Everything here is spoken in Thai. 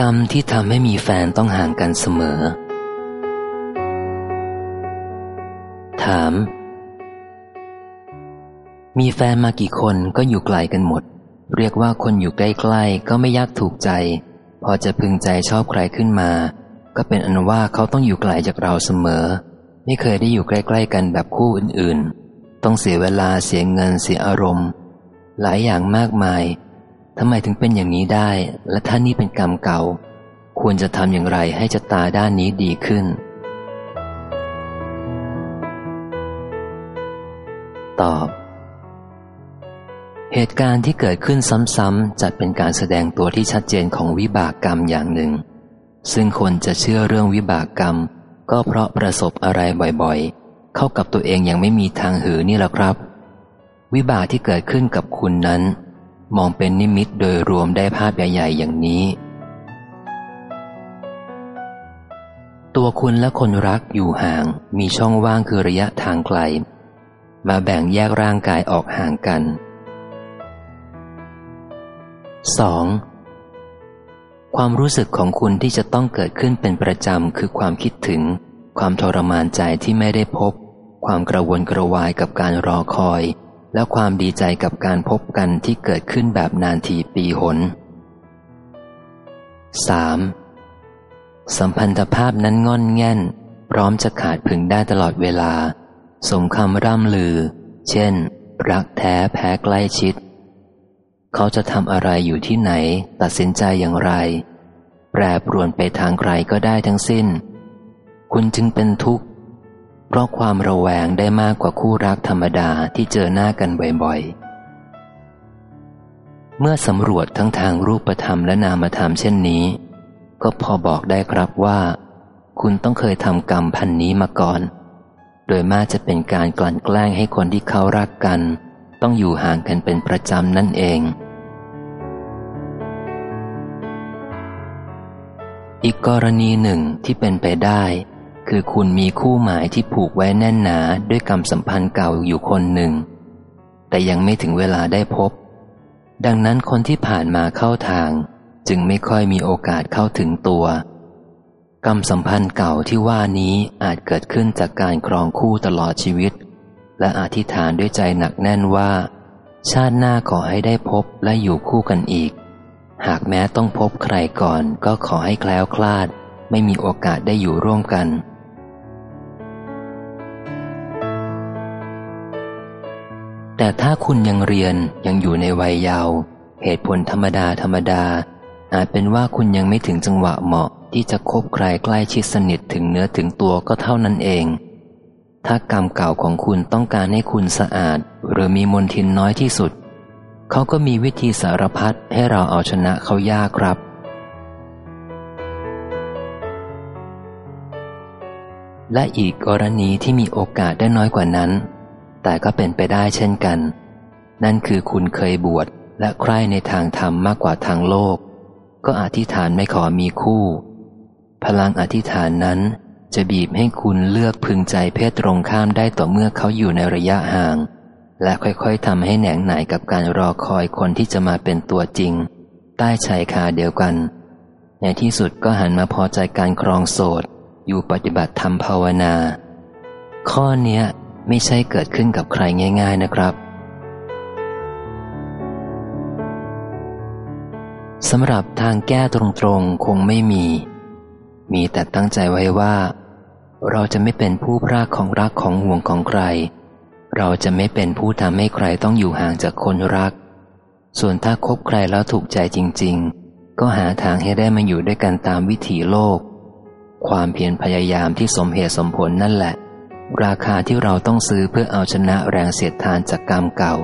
กรรมที่ทำให้มีแฟนต้องห่างกันเสมอ ถาม มีแฟนมากี่คนก็อยู่ไกลกันหมด เรียกว่าคนอยู่ใกล้ๆก็ไม่ยากถูกใจ พอจะพึงใจชอบใครขึ้นมา ก็เป็นอนว่าเขาต้องอยู่ไกลจากเราเสมอ ไม่เคยได้อยู่ใกล้ๆกันแบบคู่อื่นๆ ต้องเสียเวลาเสียเงินเสียอารมณ์ หลายอย่างมากมาย ทำไมถึงเป็นอย่างนี้ได้ และท่านนี่เป็นกรรมเก่า ควรจะทำอย่างไรให้จะตาด้านนี้ดีขึ้น ตอบ เหตุการณ์ที่เกิดขึ้นซ้ำๆจัดเป็นการแสดงตัวที่ชัดเจนของวิบากกรรมอย่างหนึ่ง ซึ่งคนจะเชื่อเรื่องวิบากกรรม ก็เพราะประสบอะไรบ่อยๆ เข้ากับตัวเองยังไม่มีทางหือนี่แหละครับ วิบากที่เกิดขึ้นกับคุณนั้น มองเป็นนิมิตโดยรวมได้ภาพใหญ่ๆอย่างนี้ ตัวคุณและคนรักอยู่ห่าง มีช่องว่างคือระยะทางไกล มาแบ่งแยกร่างกายออกห่างกัน 2. ความรู้สึกของคุณที่จะต้องเกิดขึ้นเป็นประจำคือความคิดถึง ความทรมานใจที่ไม่ได้พบ ความกระวนกระวายกับการรอคอย และความดีใจกับการพบกันที่เกิดขึ้นแบบนานทีปีหน 3. สัมพันธภาพนั้นงอนแง่น พร้อมจะขาดพึงได้ตลอดเวลา สมคำร่ำลือ เช่น รักแท้แพ้ใกล้ชิด เขาจะทำอะไรอยู่ที่ไหน ตัดสินใจอย่างไร แปรปรวนไปทางใครก็ได้ทั้งสิ้น คุณจึงเป็นทุกข์ เพราะความระแวงได้มากกว่าคู่รักธรรมดาที่เจอหน้ากันบ่อยๆ เมื่อสำรวจทั้งทางรูปธรรมและนามธรรมเช่นนี้ ก็พอบอกได้ครับว่า คุณต้องเคยทำกรรมพันนี้มาก่อน โดยมากจะเป็นการกลั่นแกล้งให้คนที่เขารักกัน ต้องอยู่ห่างกันเป็นประจำนั่นเองอีกกรณีหนึ่งที่เป็นไปได้ คือคุณมีคู่หมายที่ผูกไว้แน่นหนาด้วยกรรมสัมพันธ์เก่าอยู่คนหนึ่ง แต่ยังไม่ถึงเวลาได้พบ ดังนั้นคนที่ผ่านมาเข้าทาง จึงไม่ค่อยมีโอกาสเข้าถึงตัว กรรมสัมพันธ์เก่าที่ว่านี้อาจเกิดขึ้นจากการครองคู่ตลอดชีวิต และอธิษฐานด้วยใจหนักแน่นว่า ชาติหน้าขอให้ได้พบและอยู่คู่กันอีก หากแม้ต้องพบใครก่อนก็ขอให้แคล้วคลาด ไม่มีโอกาสได้อยู่ร่วมกัน แต่ถ้าคุณยังเรียนยังอยู่ในวัยเยาว์เหตุผลธรรมดาธรรมดา อาจเป็นว่าคุณยังไม่ถึงจังหวะเหมาะที่จะคบใครใกล้ชิดสนิทถึงเนื้อถึงตัวก็เท่านั้นเอง ถ้ากรรมเก่าของคุณต้องการให้คุณสะอาด หรือมีมนทินน้อยที่สุด เขาก็มีวิธีสารพัดให้เราเอาชนะเขายากครับ และอีกกรณีที่มีโอกาสได้น้อยกว่านั้น แต่ก็เป็นไปได้เช่นกัน นั่นคือคุณเคยบวชและใคร่ในทางธรรมมากกว่าทางโลก ก็อธิษฐานไม่ขอมีคู่ พลังอธิษฐานนั้นจะบีบให้คุณเลือกพึงใจเพศตรงข้ามได้ต่อเมื่อเขาอยู่ในระยะห่าง และค่อยๆทำให้แหนงหน่ายกับการรอคอยคนที่จะมาเป็นตัวจริง ใต้ชายคาเดียวกัน ในที่สุดก็หันมาพอใจการครองโสด อยู่ปฏิบัติธรรมภาวนา ข้อเนี้ย ไม่ใช่เกิดขึ้นกับใครง่าย ๆนะครับสำหรับทางแก้ตรงๆคงไม่มี มีแต่ตั้งใจไว้ว่า เราจะไม่เป็นผู้พรากของรักของห่วงของใคร เราจะไม่เป็นผู้ทำให้ใครต้องอยู่ห่างจากคนรัก ส่วนถ้าคบใครแล้วถูกใจจริง ๆ ก็หาทางให้ได้มาอยู่ด้วยกันตามวิถีโลก ความเพียรพยายามที่สมเหตุสมผลนั่นแหละ ราคาที่เราต้องซื้อเพื่อเอาชนะแรงเสียดทานจากกรรมเก่า